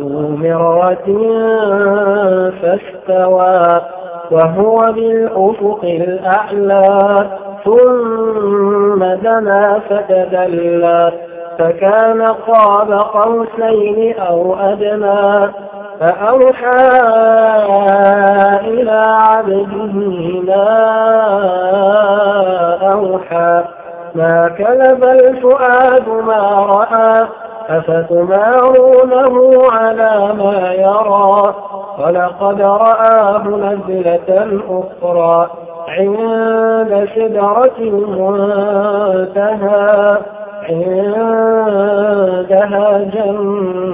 ذو مرة فاستوى وهو بالأفق الأعلى. ثم دنا فتدلى فكان قاب قوسين أو أدنى. فأوحى إلى عبده ما أوحى. ما كلب الفؤاد ما رأى. أفتمارونه على ما يرى؟ ولقد رآه نزلة أخرى عند سدرة المنتهى عندها جنة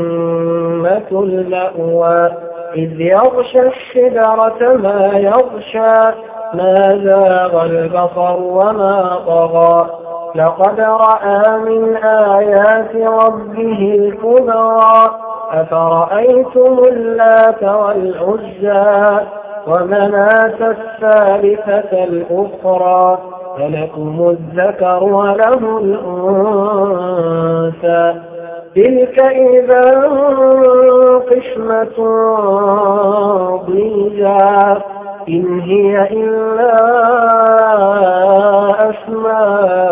المأوى. إذ يغشى الشجرة ما يغشى ما زاغ البصر وما طغى. لقد رأى من آيات ربه الكبرى أفرأيتم اللات والعزى ومناة الثالثة الأخرى فلكم الذكر وله الأنثى. تلك إذا قسمة ضيجا إن هي إلا أسماء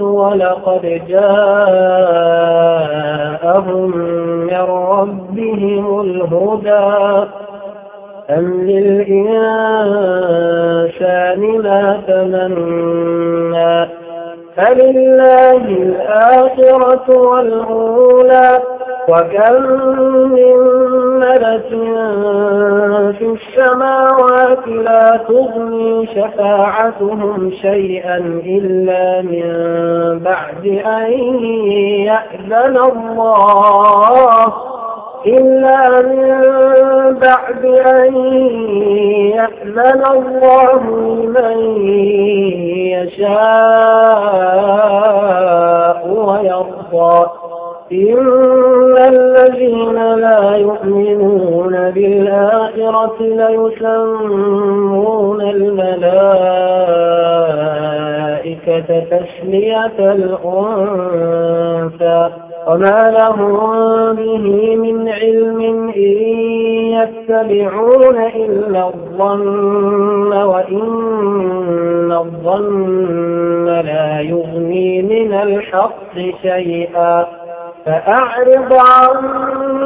ولقد جاءهم من ربهم الهدى أم للإنسان ما تمنى فلله الآخرة والأولى وكم من ملك في السماوات لا تغني شفاعتهم شيئا إلا من بعد أن يأذن الله إلا من بعد أن يأذن الله لمن يشاء ويرضى إن بالآخرة ليسمون الملائكة تسلية الأنثى وما لهم به من علم إن يتبعون إلا الظن وإن الظن لا يغني من الحق شيئا فأعرض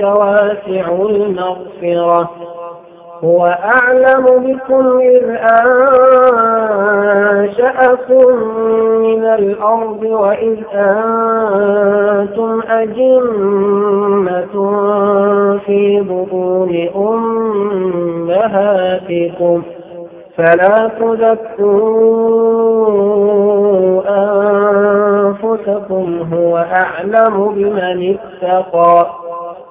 ربك واسع المغفرة. هو أعلم بكم إذ أنشأكم من الأرض وإذ أنتم أجمة في بطون أمهاتكم. فلا تذكروا أنفسكم هو أعلم بمن اتقى.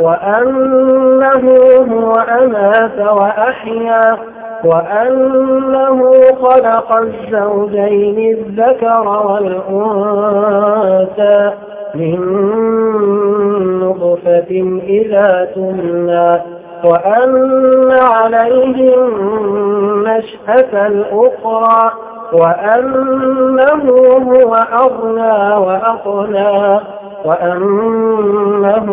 وأنه هو أمات وأحيا وأنه خلق الزوجين الذكر والأنثى من نطفة إذا تمنى وأن عليهم نشأة الأخرى وأنه هو أغنى وأقنى وأنه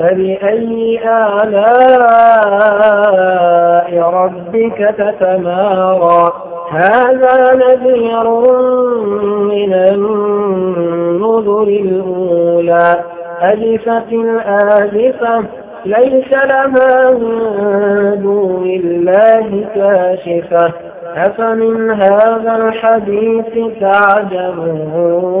فبأي آلاء ربك تتمارى؟ هذا نذير من النذر الأولى. ألفت الآلفة ليس لها من دون الله كاشفة. أفمن هذا الحديث تعجبون؟